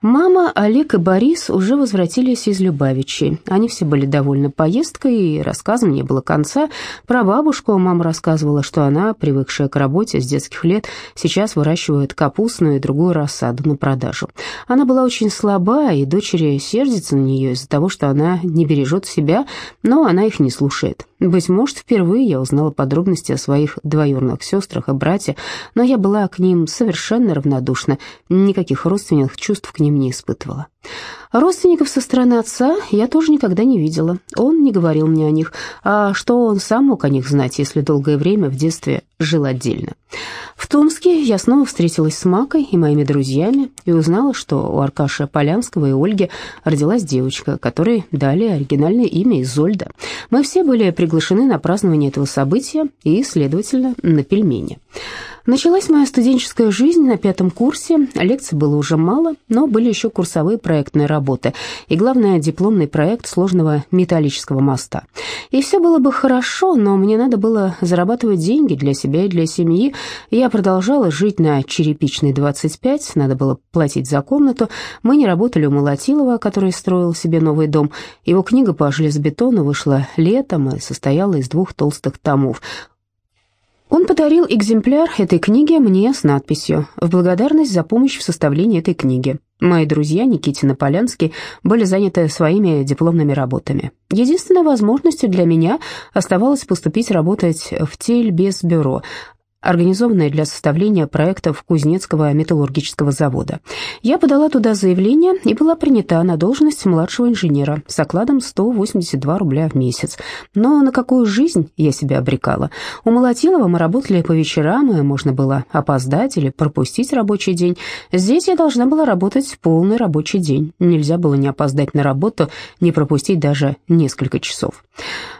Мама, Олег и Борис уже возвратились из Любавичей. Они все были довольны поездкой, и рассказам не было конца. Про бабушку мама рассказывала, что она, привыкшая к работе с детских лет, сейчас выращивает капустную и другую рассаду на продажу. Она была очень слаба, и дочери сердятся на нее из-за того, что она не бережет себя, но она их не слушает. Быть может, впервые я узнала подробности о своих двоюродных сестрах и братьях, но я была к ним совершенно равнодушна, никаких родственных чувств к ним не испытывала. Родственников со стороны отца я тоже никогда не видела. Он не говорил мне о них, а что он сам мог о них знать, если долгое время в детстве жил отдельно. В Томске я снова встретилась с Макой и моими друзьями и узнала, что у Аркаша Полянского и Ольги родилась девочка, которой дали оригинальное имя Изольда. Мы все были приглашены на празднование этого события и, следовательно, на пельмени. Началась моя студенческая жизнь на пятом курсе. Лекций было уже мало, но были еще курсовые проектные работы и, главное, дипломный проект сложного металлического моста. И все было бы хорошо, но мне надо было зарабатывать деньги для себя и для семьи. Я продолжала жить на черепичной 25, надо было платить за комнату. Мы не работали у Молотилова, который строил себе новый дом. Его книга по железобетону вышла летом и состояла из двух толстых томов. Он подарил экземпляр этой книги мне с надписью «В благодарность за помощь в составлении этой книги». Мои друзья Никитин и Полянский были заняты своими дипломными работами. Единственной возможностью для меня оставалось поступить работать в Тельбезбюро, организованная для составления проектов Кузнецкого металлургического завода. Я подала туда заявление и была принята на должность младшего инженера с окладом 182 рубля в месяц. Но на какую жизнь я себя обрекала? У Молотилова мы работали по вечерам, и можно было опоздать или пропустить рабочий день. Здесь я должна была работать полный рабочий день. Нельзя было не опоздать на работу, не пропустить даже несколько часов.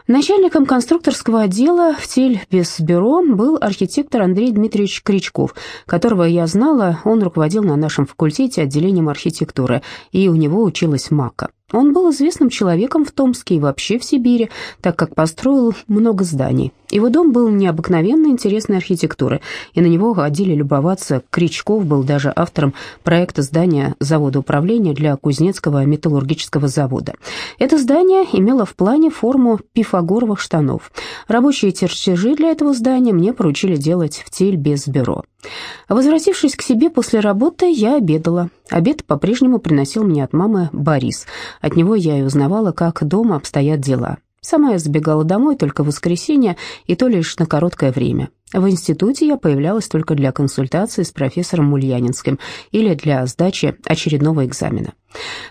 Начальником конструкторского отдела в Тельбесбюро был архитектор Андрей Дмитриевич Кричков, которого я знала, он руководил на нашем факультете отделением архитектуры, и у него училась Мака. Он был известным человеком в Томске и вообще в Сибири, так как построил много зданий. Его дом был необыкновенно интересной архитектуры, и на него ходили любоваться. Кричков был даже автором проекта здания завода управления для Кузнецкого металлургического завода. Это здание имело в плане форму пифагоровых штанов. Рабочие чертежи для этого здания мне поручили делать в тель без бюро. Возвратившись к себе после работы, я обедала. Обед по-прежнему приносил мне от мамы Борис. От него я и узнавала, как дома обстоят дела. Сама я забегала домой только в воскресенье, и то лишь на короткое время. В институте я появлялась только для консультации с профессором Мульянинским или для сдачи очередного экзамена.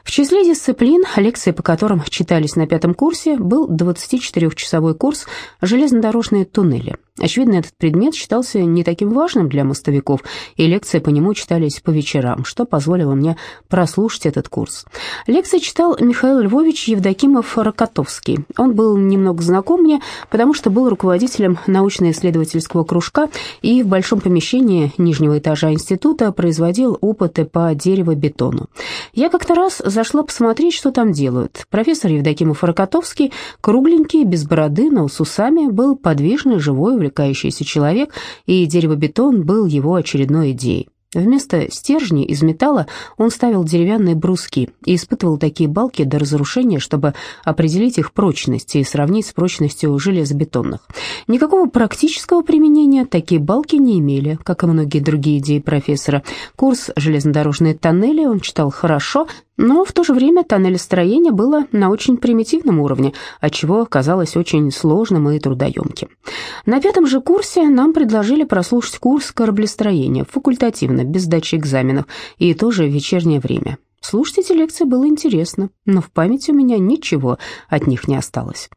В числе дисциплин, лекции по которым читались на пятом курсе, был 24-часовой курс «Железнодорожные туннели». Очевидно, этот предмет считался не таким важным для мостовиков, и лекции по нему читались по вечерам, что позволило мне прослушать этот курс. Лекции читал Михаил Львович Евдокимов-Рокотовский. Он был немного знаком мне, потому что был руководителем научно-исследовательского кружка и в большом помещении нижнего этажа института производил опыты по деревобетону. Я как-то раз зашла посмотреть, что там делают. Профессор Евдокимов-Рокотовский, кругленький, без бороды, но с усами, был подвижный, живой, увлекающийся человек, и деревобетон был его очередной идеей. Вместо стержней из металла он ставил деревянные бруски и испытывал такие балки до разрушения, чтобы определить их прочность и сравнить с прочностью железобетонных. Никакого практического применения такие балки не имели, как и многие другие идеи профессора. Курс «Железнодорожные тоннели» он читал хорошо, но в то же время тоннелестроение было на очень примитивном уровне, отчего казалось очень сложным и трудоемким. На пятом же курсе нам предложили прослушать курс кораблестроения факультативно, без сдачи экзаменов, и тоже в вечернее время. Слушать эти лекции было интересно, но в памяти у меня ничего от них не осталось.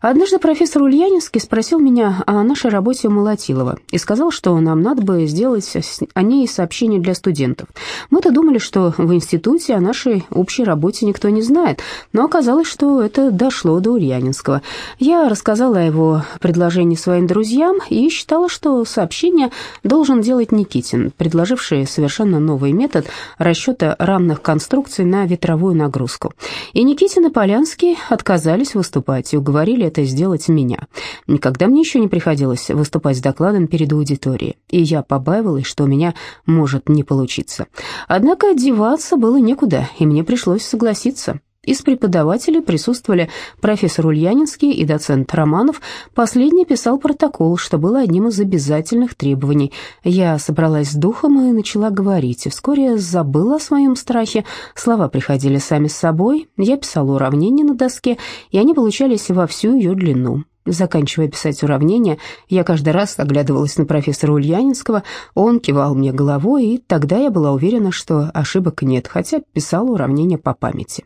Однажды профессор Ульянинский спросил меня о нашей работе у Молотилова и сказал, что нам надо бы сделать о ней сообщение для студентов. Мы-то думали, что в институте о нашей общей работе никто не знает, но оказалось, что это дошло до Ульянинского. Я рассказала о его предложении своим друзьям и считала, что сообщение должен делать Никитин, предложивший совершенно новый метод расчета равных константов конструкций на ветровую нагрузку. И Никитин и Полянский отказались выступать и уговорили это сделать меня. Никогда мне еще не приходилось выступать с докладом перед аудиторией, и я побаивалась, что у меня может не получиться. Однако одеваться было некуда, и мне пришлось согласиться. Из преподавателей присутствовали профессор Ульянинский и доцент Романов. Последний писал протокол, что было одним из обязательных требований. Я собралась с духом и начала говорить, вскоре забыла о своем страхе. Слова приходили сами с собой. Я писала уравнения на доске, и они получались во всю ее длину. Заканчивая писать уравнения, я каждый раз оглядывалась на профессора Ульянинского, он кивал мне головой, и тогда я была уверена, что ошибок нет, хотя писала уравнения по памяти.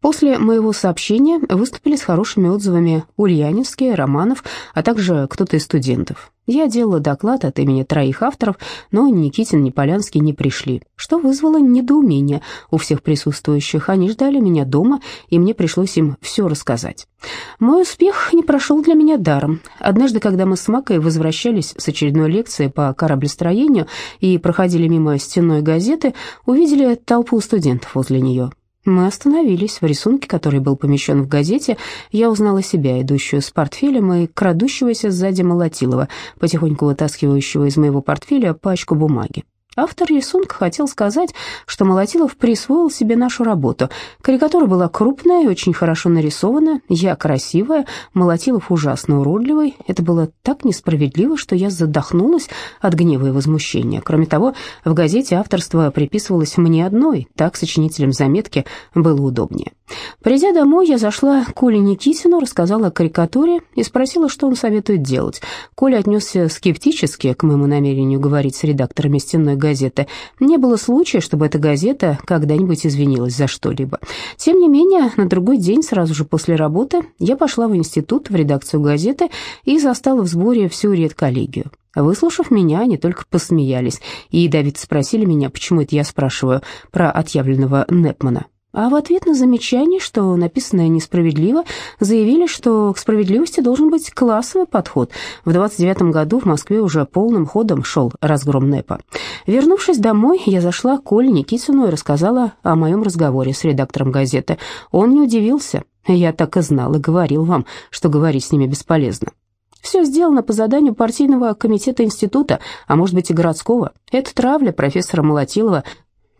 После моего сообщения выступили с хорошими отзывами Ульянинский, Романов, а также кто-то из студентов. Я делала доклад от имени троих авторов, но ни Никитин, ни Полянский не пришли, что вызвало недоумение у всех присутствующих. Они ждали меня дома, и мне пришлось им все рассказать. Мой успех не прошел для меня даром. Однажды, когда мы с Макой возвращались с очередной лекции по кораблестроению и проходили мимо стенной газеты, увидели толпу студентов возле нее. Мы остановились. В рисунке, который был помещен в газете, я узнала себя, идущую с портфелем и крадущегося сзади Молотилова, потихоньку вытаскивающего из моего портфеля пачку бумаги. Автор рисунка хотел сказать, что Молотилов присвоил себе нашу работу. Карикатура была крупная и очень хорошо нарисована, я красивая, Молотилов ужасно уродливый. Это было так несправедливо, что я задохнулась от гнева и возмущения. Кроме того, в газете авторство приписывалось мне одной, так сочинителям заметки было удобнее. Придя домой, я зашла к Коле Никитину, рассказала о карикатуре и спросила, что он советует делать. Коля отнесся скептически к моему намерению говорить с редакторами стенной газеты. Не было случая, чтобы эта газета когда-нибудь извинилась за что-либо. Тем не менее, на другой день, сразу же после работы, я пошла в институт, в редакцию газеты и застала в сборе всю редколлегию. Выслушав меня, они только посмеялись и Давид спросили меня, почему это я спрашиваю про отъявленного Непмана. А в ответ на замечание, что написанное несправедливо, заявили, что к справедливости должен быть классовый подход. В 29 году в Москве уже полным ходом шел разгром НЭПа. Вернувшись домой, я зашла к Оле Никитину и рассказала о моем разговоре с редактором газеты. Он не удивился. Я так и знал и говорил вам, что говорить с ними бесполезно. Все сделано по заданию партийного комитета института, а может быть и городского. Это травля профессора Молотилова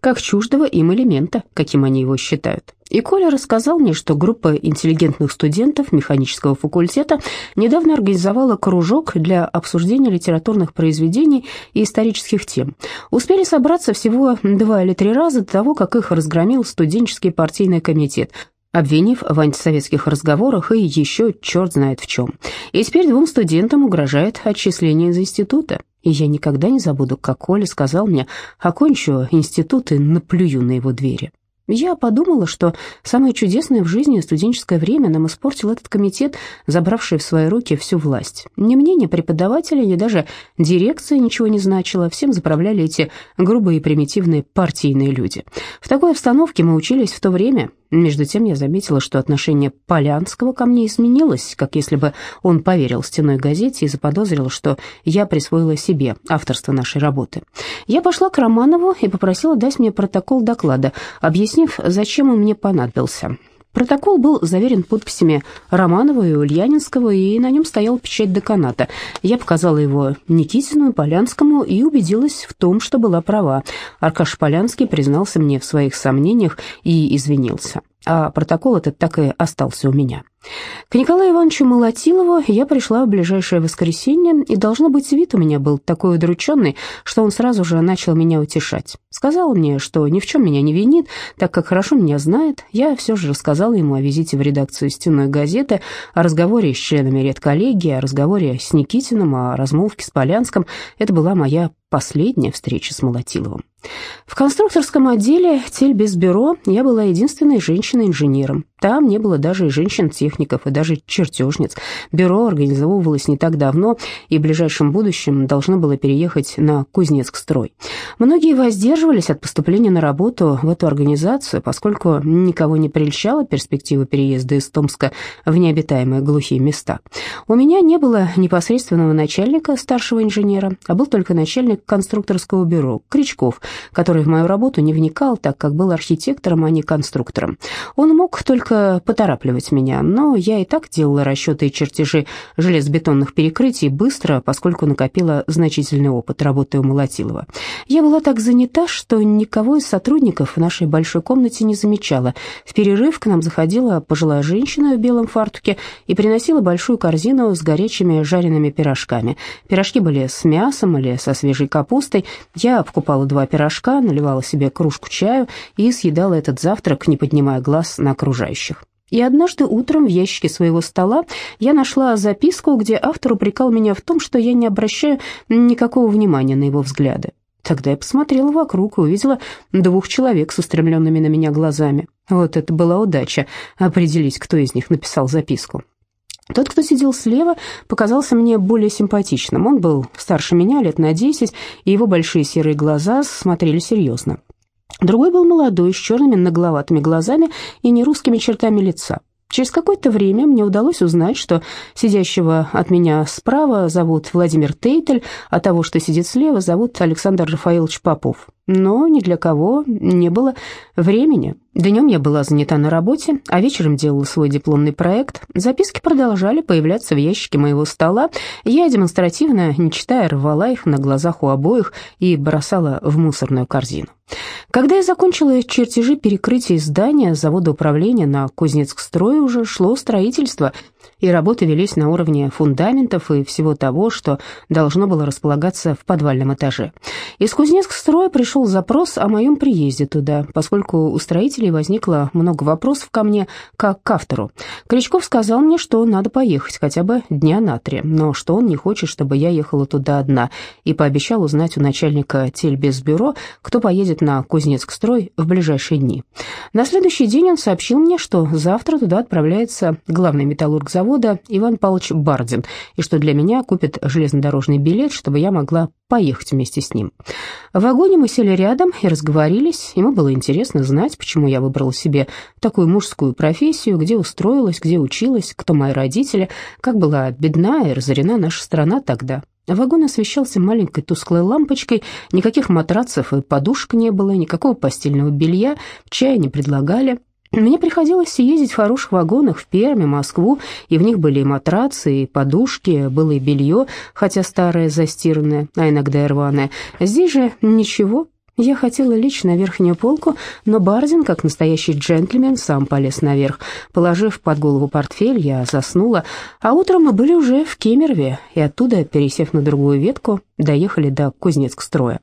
как чуждого им элемента, каким они его считают. И Коля рассказал мне, что группа интеллигентных студентов механического факультета недавно организовала кружок для обсуждения литературных произведений и исторических тем. Успели собраться всего два или три раза до того, как их разгромил студенческий партийный комитет, обвинив в антисоветских разговорах и еще черт знает в чем. И теперь двум студентам угрожает отчисление из института. И я никогда не забуду, как Коля сказал мне, окончу институт и наплюю на его двери. Я подумала, что самое чудесное в жизни студенческое время нам испортил этот комитет, забравший в свои руки всю власть. Ни мнение преподавателя, ни даже дирекция ничего не значило, всем заправляли эти грубые и примитивные партийные люди. В такой обстановке мы учились в то время, между тем я заметила, что отношение Полянского ко мне изменилось, как если бы он поверил стеной газете и заподозрил, что я присвоила себе авторство нашей работы. Я пошла к Романову и попросила дать мне протокол доклада, объяснив, зачем он мне понадобился. Протокол был заверен подписями Романова и Ульянинского, и на нем стояла печать деканата. Я показала его Никитину и Полянскому и убедилась в том, что была права. Аркаш Полянский признался мне в своих сомнениях и извинился а протокол этот так и остался у меня. К Николаю Ивановичу Молотилову я пришла в ближайшее воскресенье, и, должно быть, вид у меня был такой удрученный, что он сразу же начал меня утешать. Сказал мне, что ни в чем меня не винит, так как хорошо меня знает. Я все же рассказала ему о визите в редакцию «Стенной газеты», о разговоре с членами редколлегии, о разговоре с Никитиным, о размолвке с Полянском. Это была моя последняя встреча с Молотиловым. В конструкторском отделе Тельбезбюро я была единственной женщиной-инженером. Там не было даже женщин-техников и даже чертежниц. Бюро организовывалось не так давно и в ближайшем будущем должно было переехать на Кузнецк-строй. Многие воздерживались от поступления на работу в эту организацию, поскольку никого не прельщала перспектива переезда из Томска в необитаемые глухие места. У меня не было непосредственного начальника, старшего инженера, а был только начальник конструкторского бюро, Кричков – который в мою работу не вникал, так как был архитектором, а не конструктором. Он мог только поторапливать меня, но я и так делала расчеты и чертежи железобетонных перекрытий быстро, поскольку накопила значительный опыт, работая у Молотилова. Я была так занята, что никого из сотрудников в нашей большой комнате не замечала. В перерыв к нам заходила пожилая женщина в белом фартуке и приносила большую корзину с горячими жареными пирожками. Пирожки были с мясом или со свежей капустой. Я покупала два пирожка, наливала себе кружку чаю и съедала этот завтрак, не поднимая глаз на окружающих. И однажды утром в ящике своего стола я нашла записку, где автор упрекал меня в том, что я не обращаю никакого внимания на его взгляды. Тогда я посмотрела вокруг и увидела двух человек с устремленными на меня глазами. Вот это была удача определить, кто из них написал записку. Тот, кто сидел слева, показался мне более симпатичным. Он был старше меня, лет на десять, и его большие серые глаза смотрели серьезно. Другой был молодой, с черными нагловатыми глазами и нерусскими чертами лица. Через какое-то время мне удалось узнать, что сидящего от меня справа зовут Владимир Тейтель, а того, что сидит слева, зовут Александр Рафаилович Попов. Но ни для кого не было времени. Днем я была занята на работе, а вечером делала свой дипломный проект. Записки продолжали появляться в ящике моего стола. Я демонстративно, не читая, рвала их на глазах у обоих и бросала в мусорную корзину. Когда я закончила чертежи перекрытия здания завода управления на Кузнецк-строй, уже шло строительство, и работы велись на уровне фундаментов и всего того, что должно было располагаться в подвальном этаже. Из Кузнецк-строя пришел запрос о моем приезде туда, поскольку у строителей возникло много вопросов ко мне, как к автору. Кричков сказал мне, что надо поехать хотя бы дня на три, но что он не хочет, чтобы я ехала туда одна, и пообещал узнать у начальника тельбезбюро, кто поедет на Кузнецк-строй в ближайшие дни. На следующий день он сообщил мне, что завтра туда отправляется главный металлург завода Иван Павлович Бардин, и что для меня купит железнодорожный билет, чтобы я могла поехать вместе с ним. В вагоне мы сели рядом и разговорились. Ему было интересно знать, почему я выбрала себе такую мужскую профессию, где устроилась, где училась, кто мои родители, как была бедна и разорена наша страна тогда. Вагон освещался маленькой тусклой лампочкой, никаких матрацев и подушек не было, никакого постельного белья, чая не предлагали. Мне приходилось ездить в хороших вагонах в Перми, Москву, и в них были и матрацы, и подушки, было и белье, хотя старое, застиранное, а иногда и рваное. Здесь же ничего, я хотела лечь на верхнюю полку, но Бардин, как настоящий джентльмен, сам полез наверх. Положив под голову портфель, я заснула, а утром мы были уже в Кемерове, и оттуда, пересев на другую ветку, доехали до Кузнецк-строя.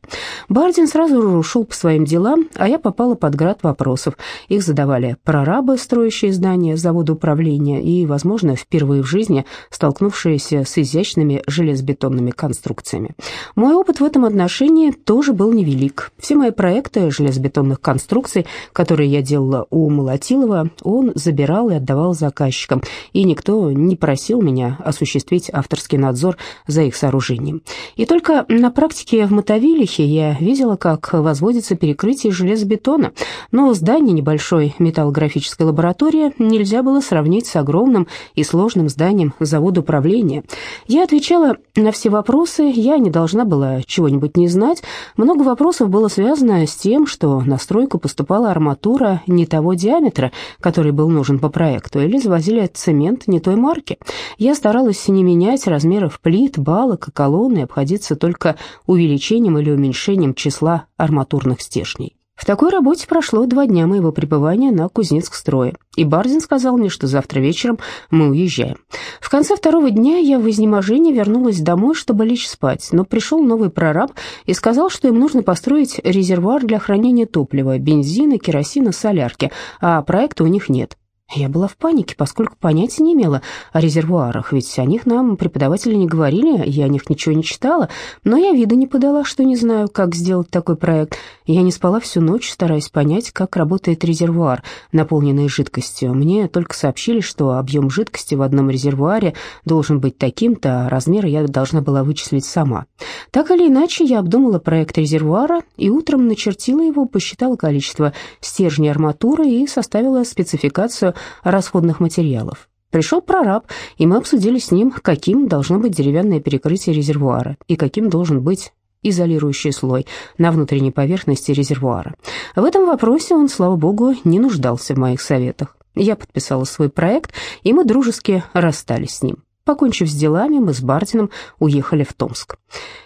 Бардин сразу ушел по своим делам, а я попала под град вопросов. Их задавали прорабы, строящие здания завода управления и, возможно, впервые в жизни столкнувшиеся с изящными железобетонными конструкциями. Мой опыт в этом отношении тоже был невелик. Все мои проекты железобетонных конструкций, которые я делала у Молотилова, он забирал и отдавал заказчикам, и никто не просил меня осуществить авторский надзор за их сооружением. И только только на практике в Мотовилихе я видела, как возводится перекрытие железобетона, но здание небольшой металлографической лаборатории нельзя было сравнить с огромным и сложным зданием завода управления. Я отвечала на все вопросы, я не должна была чего-нибудь не знать. Много вопросов было связано с тем, что на стройку поступала арматура не того диаметра, который был нужен по проекту, или завозили цемент не той марки. Я старалась не менять размеров плит, балок и колонны, обходиться добиваться только увеличением или уменьшением числа арматурных стержней. В такой работе прошло два дня моего пребывания на Кузнецк-строе, и Бардин сказал мне, что завтра вечером мы уезжаем. В конце второго дня я в изнеможении вернулась домой, чтобы лечь спать, но пришел новый прораб и сказал, что им нужно построить резервуар для хранения топлива, бензина, керосина, солярки, а проекта у них нет. Я была в панике, поскольку понятия не имела о резервуарах, ведь о них нам преподаватели не говорили, я о них ничего не читала, но я вида не подала, что не знаю, как сделать такой проект. Я не спала всю ночь, стараясь понять, как работает резервуар, наполненный жидкостью. Мне только сообщили, что объем жидкости в одном резервуаре должен быть таким-то, а размеры я должна была вычислить сама. Так или иначе, я обдумала проект резервуара и утром начертила его, посчитала количество стержней арматуры и составила спецификацию расходных материалов. Пришел прораб, и мы обсудили с ним, каким должно быть деревянное перекрытие резервуара и каким должен быть изолирующий слой на внутренней поверхности резервуара. В этом вопросе он, слава богу, не нуждался в моих советах. Я подписала свой проект, и мы дружески расстались с ним. Покончив с делами, мы с Бардином уехали в Томск.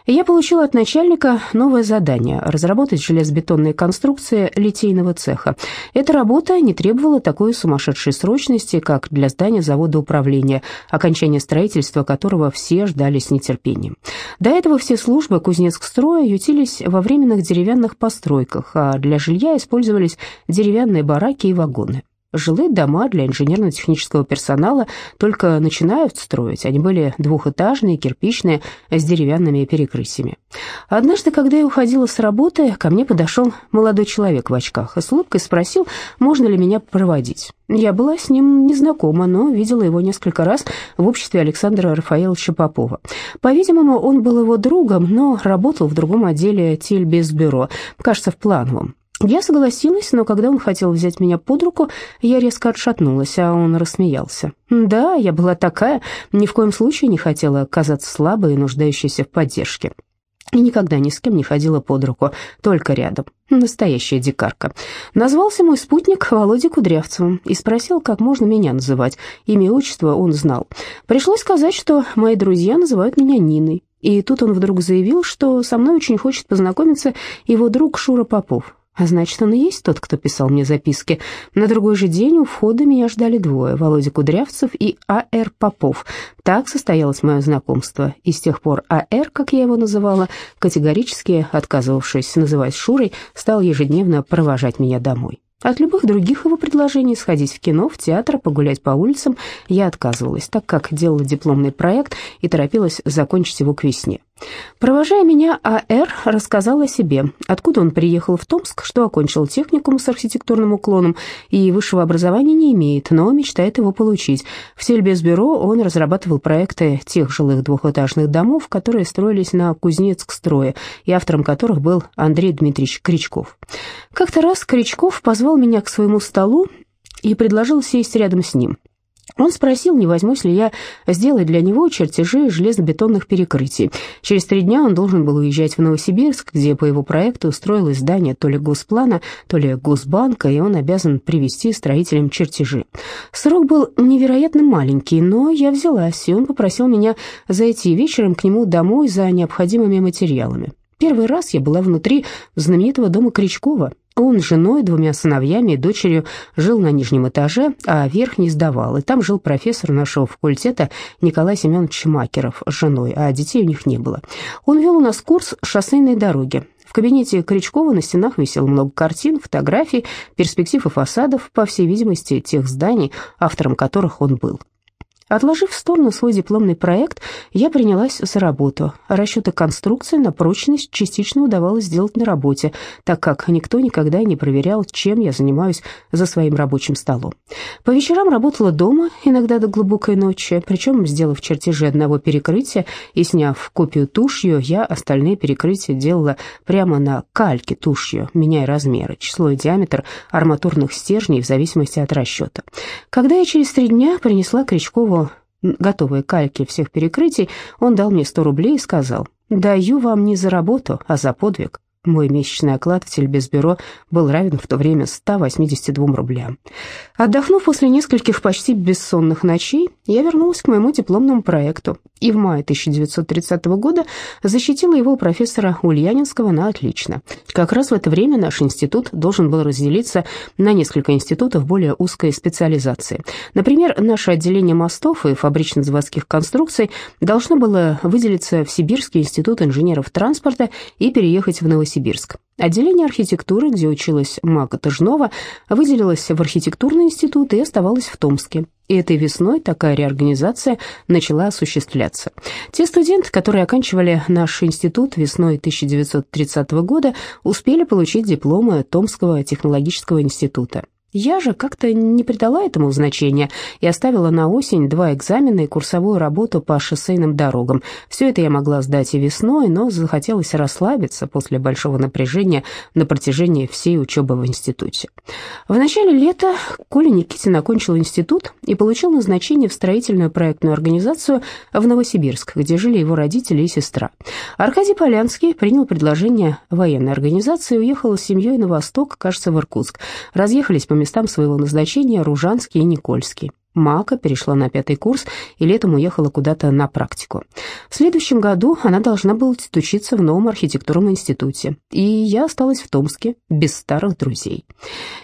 Я получила от начальника новое задание – разработать железобетонные конструкции литейного цеха. Эта работа не требовала такой сумасшедшей срочности, как для здания завода управления, окончание строительства которого все ждали с нетерпением. До этого все службы Кузнецкстроя ютились во временных деревянных постройках, а для жилья использовались деревянные бараки и вагоны. Жилые дома для инженерно-технического персонала только начинают строить. Они были двухэтажные, кирпичные, с деревянными перекрытиями. Однажды, когда я уходила с работы, ко мне подошел молодой человек в очках и с улыбкой спросил, можно ли меня проводить. Я была с ним незнакома, но видела его несколько раз в обществе Александра Рафаэловича Попова. По-видимому, он был его другом, но работал в другом отделе Тельбезбюро, кажется, в плановом. Я согласилась, но когда он хотел взять меня под руку, я резко отшатнулась, а он рассмеялся. Да, я была такая, ни в коем случае не хотела казаться слабой и нуждающейся в поддержке. И никогда ни с кем не ходила под руку, только рядом. Настоящая дикарка. Назвался мой спутник Володя Кудрявцевым и спросил, как можно меня называть. Имя и отчество он знал. Пришлось сказать, что мои друзья называют меня Ниной. И тут он вдруг заявил, что со мной очень хочет познакомиться его друг Шура Попов. А значит, он и есть тот, кто писал мне записки. На другой же день у входа меня ждали двое, Володя Кудрявцев и А.Р. Попов. Так состоялось мое знакомство, и с тех пор А.Р., как я его называла, категорически отказывавшись называть Шурой, стал ежедневно провожать меня домой. От любых других его предложений сходить в кино, в театр, погулять по улицам я отказывалась, так как делала дипломный проект и торопилась закончить его к весне. Провожая меня, А.Р. рассказал о себе, откуда он приехал в Томск, что окончил техникум с архитектурным уклоном и высшего образования не имеет, но мечтает его получить. В Сельбезбюро он разрабатывал проекты тех жилых двухэтажных домов, которые строились на Кузнецк-строе, и автором которых был Андрей Дмитриевич Кричков. Как-то раз Кричков позвал меня к своему столу и предложил сесть рядом с ним. Он спросил, не возьмусь ли я сделать для него чертежи железобетонных перекрытий. Через три дня он должен был уезжать в Новосибирск, где по его проекту устроилось здание то ли Госплана, то ли Госбанка, и он обязан привести строителям чертежи. Срок был невероятно маленький, но я взялась, и он попросил меня зайти вечером к нему домой за необходимыми материалами. Первый раз я была внутри знаменитого дома Кричкова. Он с женой, двумя сыновьями и дочерью жил на нижнем этаже, а верх не сдавал, и там жил профессор нашего факультета Николай Семенович Макеров с женой, а детей у них не было. Он вел у нас курс шоссейной дороги. В кабинете Кричкова на стенах висело много картин, фотографий, перспектив и фасадов, по всей видимости, тех зданий, автором которых он был. Отложив в сторону свой дипломный проект, я принялась за работу. Расчеты конструкции на прочность частично удавалось сделать на работе, так как никто никогда не проверял, чем я занимаюсь за своим рабочим столом. По вечерам работала дома, иногда до глубокой ночи, причем, сделав чертежи одного перекрытия и сняв копию тушью, я остальные перекрытия делала прямо на кальке тушью, меняя размеры, число и диаметр арматурных стержней в зависимости от расчета. Когда я через три дня принесла Крючкову готовые кальки всех перекрытий, он дал мне 100 рублей и сказал, «Даю вам не за работу, а за подвиг». Мой месячный оклад в тельбезбюро был равен в то время 182 рублям. Отдохнув после нескольких почти бессонных ночей, я вернулась к моему дипломному проекту и в мае 1930 года защитила его у профессора Ульянинского на отлично. Как раз в это время наш институт должен был разделиться на несколько институтов более узкой специализации. Например, наше отделение мостов и фабрично-заводских конструкций должно было выделиться в Сибирский институт инженеров транспорта и переехать в Новосибирск Новосибирск. Отделение архитектуры, где училась Мага Тыжнова, выделилось в архитектурный институт и оставалось в Томске. И этой весной такая реорганизация начала осуществляться. Те студенты, которые оканчивали наш институт весной 1930 года, успели получить дипломы Томского технологического института. Я же как-то не придала этому значения и оставила на осень два экзамена и курсовую работу по шоссейным дорогам. Все это я могла сдать и весной, но захотелось расслабиться после большого напряжения на протяжении всей учебы в институте. В начале лета Коля Никитин окончил институт и получил назначение в строительную проектную организацию в Новосибирск, где жили его родители и сестра. Аркадий Полянский принял предложение военной организации и уехал с семьей на восток, кажется, в Иркутск. Разъехались по местам своего назначения Ружанский и Никольский. Мака перешла на пятый курс и летом уехала куда-то на практику. В следующем году она должна была учиться в новом архитектурном институте, и я осталась в Томске без старых друзей.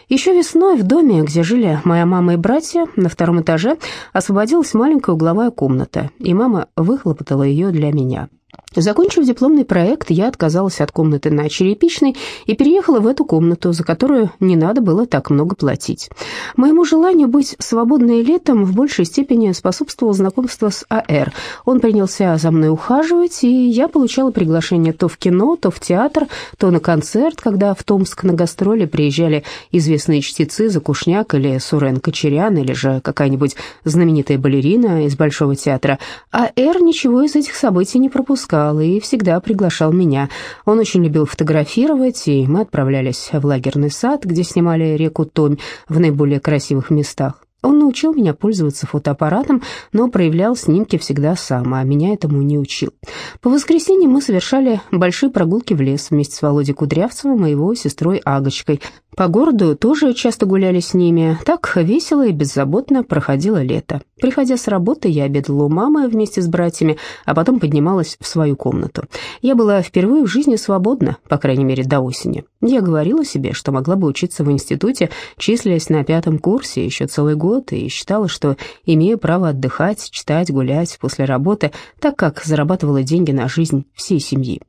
Еще весной в доме, где жили моя мама и братья, на втором этаже освободилась маленькая угловая комната, и мама выхлопотала ее для меня. Закончив дипломный проект, я отказалась от комнаты на Черепичной и переехала в эту комнату, за которую не надо было так много платить. Моему желанию быть свободной летом в большей степени способствовало знакомство с А.Р. Он принялся за мной ухаживать, и я получала приглашение то в кино, то в театр, то на концерт, когда в Томск на гастроли приезжали известные чтецы Закушняк или Сурен Кочерян, или же какая-нибудь знаменитая балерина из Большого театра. А.Р. ничего из этих событий не пропускал приезжал и всегда приглашал меня. Он очень любил фотографировать, и мы отправлялись в лагерный сад, где снимали реку Томь в наиболее красивых местах. Он научил меня пользоваться фотоаппаратом, но проявлял снимки всегда сам, а меня этому не учил. По воскресеньям мы совершали большие прогулки в лес вместе с Володей Кудрявцевым и его сестрой Агочкой. По городу тоже часто гуляли с ними. Так весело и беззаботно проходило лето. Приходя с работы, я обедала у мамы вместе с братьями, а потом поднималась в свою комнату. Я была впервые в жизни свободна, по крайней мере, до осени. Я говорила себе, что могла бы учиться в институте, числясь на пятом курсе еще целый год, и считала, что имею право отдыхать, читать, гулять после работы, так как зарабатывала деньги на жизнь всей семьи.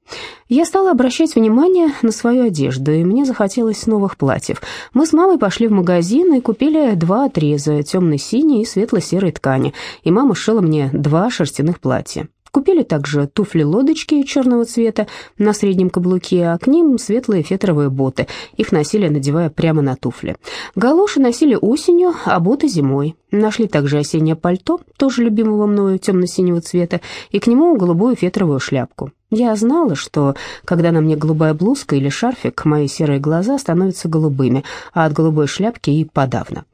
Я стала обращать внимание на свою одежду, и мне захотелось новых платьев. Мы с мамой пошли в магазин и купили два отреза, темно-синей и светло-серой ткани, и мама сшила мне два шерстяных платья. Купили также туфли-лодочки черного цвета на среднем каблуке, а к ним светлые фетровые боты. Их носили, надевая прямо на туфли. Галоши носили осенью, а боты зимой. Нашли также осеннее пальто, тоже любимого мною темно-синего цвета, и к нему голубую фетровую шляпку. Я знала, что, когда на мне голубая блузка или шарфик, мои серые глаза становятся голубыми, а от голубой шляпки и подавно.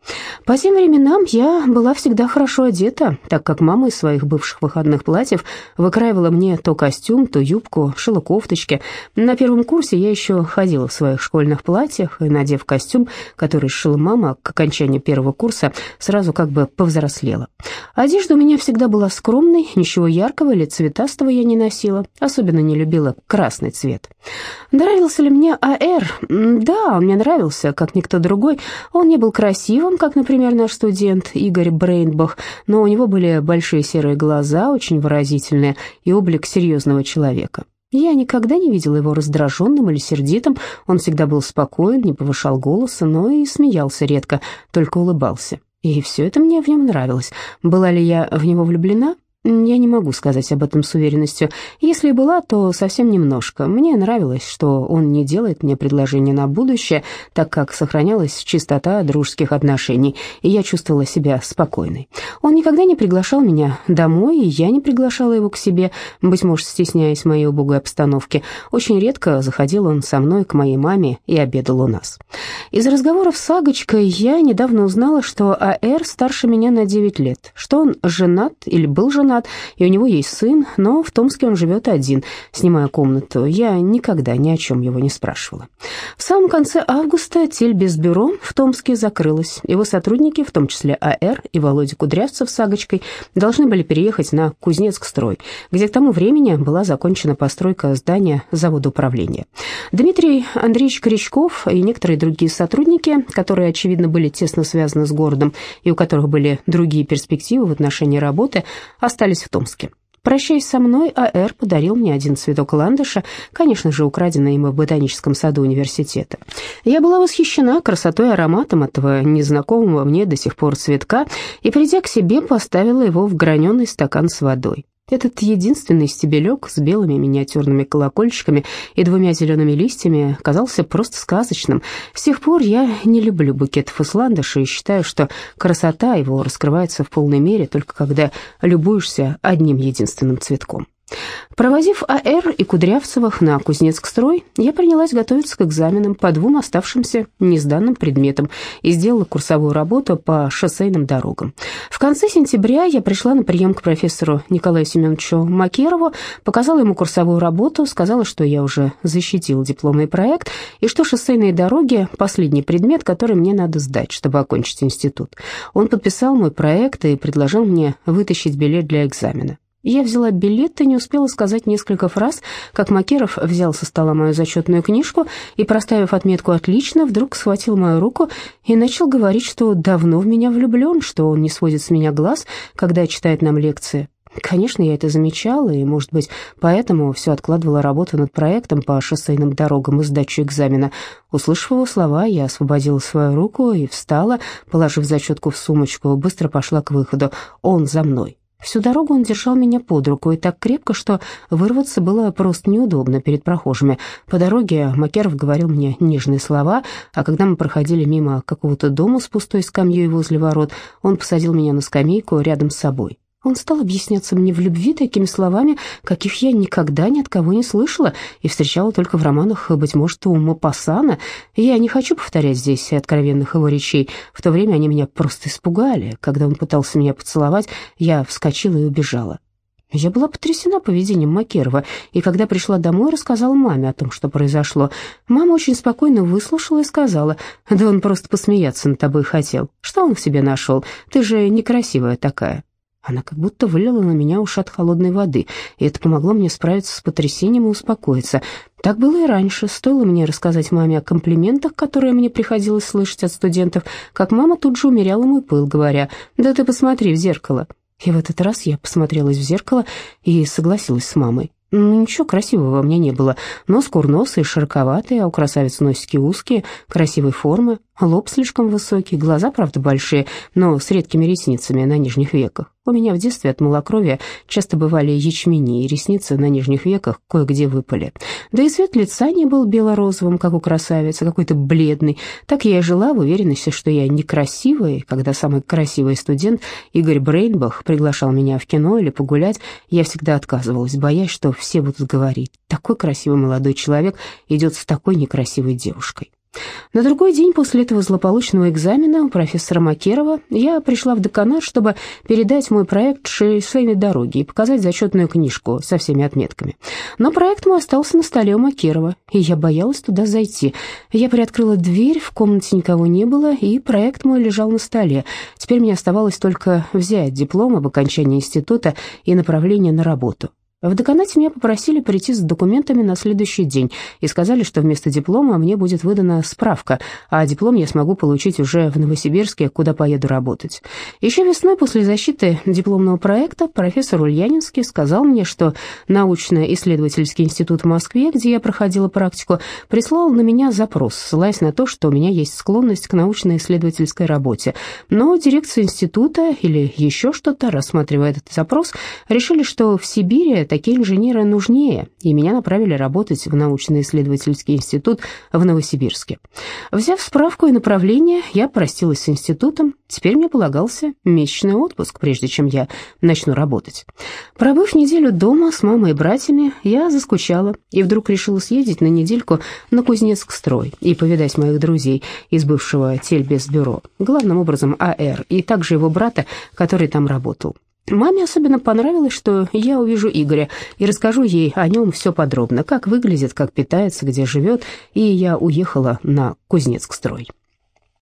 По тем временам я была всегда хорошо одета, так как мама из своих бывших выходных платьев выкраивала мне то костюм, то юбку, шила кофточки. На первом курсе я еще ходила в своих школьных платьях, и, надев костюм, который шила мама к окончанию первого курса, сразу как бы повзрослела. Одежда у меня всегда была скромной, ничего яркого или цветастого я не носила, особенно особенно не любила красный цвет. Нравился ли мне А.Р.? Да, он мне нравился, как никто другой. Он не был красивым, как, например, наш студент Игорь Брейнбах, но у него были большие серые глаза, очень выразительные, и облик серьезного человека. Я никогда не видела его раздраженным или сердитым, он всегда был спокоен, не повышал голоса, но и смеялся редко, только улыбался. И все это мне в нем нравилось. Была ли я в него влюблена? Я не могу сказать об этом с уверенностью. Если и была, то совсем немножко. Мне нравилось, что он не делает мне предложение на будущее, так как сохранялась чистота дружеских отношений, и я чувствовала себя спокойной. Он никогда не приглашал меня домой, и я не приглашала его к себе, быть может, стесняясь моей убогой обстановки. Очень редко заходил он со мной к моей маме и обедал у нас. Из разговоров с Агочкой я недавно узнала, что А.Р. старше меня на 9 лет, что он женат или был женат, женат, и у него есть сын, но в Томске он живет один, снимая комнату. Я никогда ни о чем его не спрашивала. В самом конце августа Тельбезбюро в Томске закрылось. Его сотрудники, в том числе А.Р. и Володя Кудрявцев с Агочкой, должны были переехать на Кузнецк-строй, где к тому времени была закончена постройка здания завода управления. Дмитрий Андреевич Корячков и некоторые другие сотрудники, которые, очевидно, были тесно связаны с городом и у которых были другие перспективы в отношении работы, остались в Томске. Прощаясь со мной, А.Р. подарил мне один цветок ландыша, конечно же, украденный им в ботаническом саду университета. Я была восхищена красотой и ароматом этого незнакомого мне до сих пор цветка и, придя к себе, поставила его в граненый стакан с водой. Этот единственный стебелек с белыми миниатюрными колокольчиками и двумя зелеными листьями казался просто сказочным. С тех пор я не люблю букетов из ландыша и считаю, что красота его раскрывается в полной мере только когда любуешься одним единственным цветком. Провозив АР и Кудрявцевых на Кузнецк-строй, я принялась готовиться к экзаменам по двум оставшимся несданным предметам и сделала курсовую работу по шоссейным дорогам. В конце сентября я пришла на прием к профессору Николаю Семеновичу Макерову, показала ему курсовую работу, сказала, что я уже защитила дипломный проект и что шоссейные дороги – последний предмет, который мне надо сдать, чтобы окончить институт. Он подписал мой проект и предложил мне вытащить билет для экзамена. Я взяла билет и не успела сказать несколько фраз, как Макеров взял со стола мою зачетную книжку и, проставив отметку «отлично», вдруг схватил мою руку и начал говорить, что давно в меня влюблен, что он не сводит с меня глаз, когда читает нам лекции. Конечно, я это замечала, и, может быть, поэтому все откладывала работу над проектом по шоссейным дорогам и сдачу экзамена. Услышав его слова, я освободила свою руку и встала, положив зачетку в сумочку, быстро пошла к выходу. Он за мной. Всю дорогу он держал меня под руку и так крепко, что вырваться было просто неудобно перед прохожими. По дороге Макеров говорил мне нежные слова, а когда мы проходили мимо какого-то дома с пустой скамьей возле ворот, он посадил меня на скамейку рядом с собой. Он стал объясняться мне в любви такими словами, каких я никогда ни от кого не слышала и встречала только в романах, быть может, у Мапассана. Я не хочу повторять здесь откровенных его речей. В то время они меня просто испугали. Когда он пытался меня поцеловать, я вскочила и убежала. Я была потрясена поведением Макерова, и когда пришла домой, рассказала маме о том, что произошло. Мама очень спокойно выслушала и сказала, «Да он просто посмеяться над тобой хотел. Что он в себе нашел? Ты же некрасивая такая». Она как будто вылила на меня ушат холодной воды, и это помогло мне справиться с потрясением и успокоиться. Так было и раньше. Стоило мне рассказать маме о комплиментах, которые мне приходилось слышать от студентов, как мама тут же умеряла мой пыл, говоря, «Да ты посмотри в зеркало». И в этот раз я посмотрелась в зеркало и согласилась с мамой. Ну, ничего красивого во мне не было. Нос курносый, широковатый, а у красавиц носики узкие, красивой формы, лоб слишком высокий, глаза, правда, большие, но с редкими ресницами на нижних веках. У меня в детстве от малокровия часто бывали ячмени, и ресницы на нижних веках кое-где выпали. Да и цвет лица не был бело-розовым, как у красавицы, какой-то бледный. Так я и жила в уверенности, что я некрасивая, когда самый красивый студент Игорь Брейнбах приглашал меня в кино или погулять, я всегда отказывалась, боясь, что все будут говорить, такой красивый молодой человек идет с такой некрасивой девушкой. На другой день после этого злополучного экзамена у профессора Макерова я пришла в деканат, чтобы передать мой проект шоссейной дороги и показать зачетную книжку со всеми отметками. Но проект мой остался на столе у Макерова, и я боялась туда зайти. Я приоткрыла дверь, в комнате никого не было, и проект мой лежал на столе. Теперь мне оставалось только взять диплом об окончании института и направление на работу. В деканате меня попросили прийти с документами на следующий день и сказали, что вместо диплома мне будет выдана справка, а диплом я смогу получить уже в Новосибирске, куда поеду работать. Еще весной после защиты дипломного проекта профессор Ульянинский сказал мне, что научно-исследовательский институт в Москве, где я проходила практику, прислал на меня запрос, ссылаясь на то, что у меня есть склонность к научно-исследовательской работе. Но дирекция института или еще что-то, рассматривая этот запрос, решили, что в Сибири такие инженеры нужнее, и меня направили работать в научно-исследовательский институт в Новосибирске. Взяв справку и направление, я простилась с институтом, теперь мне полагался месячный отпуск, прежде чем я начну работать. Пробыв неделю дома с мамой и братьями, я заскучала и вдруг решила съездить на недельку на Кузнецк-строй и повидать моих друзей из бывшего тельбезбюро, главным образом АР, и также его брата, который там работал. Маме особенно понравилось, что я увижу Игоря и расскажу ей о нем все подробно, как выглядит, как питается, где живет, и я уехала на Кузнецк-строй.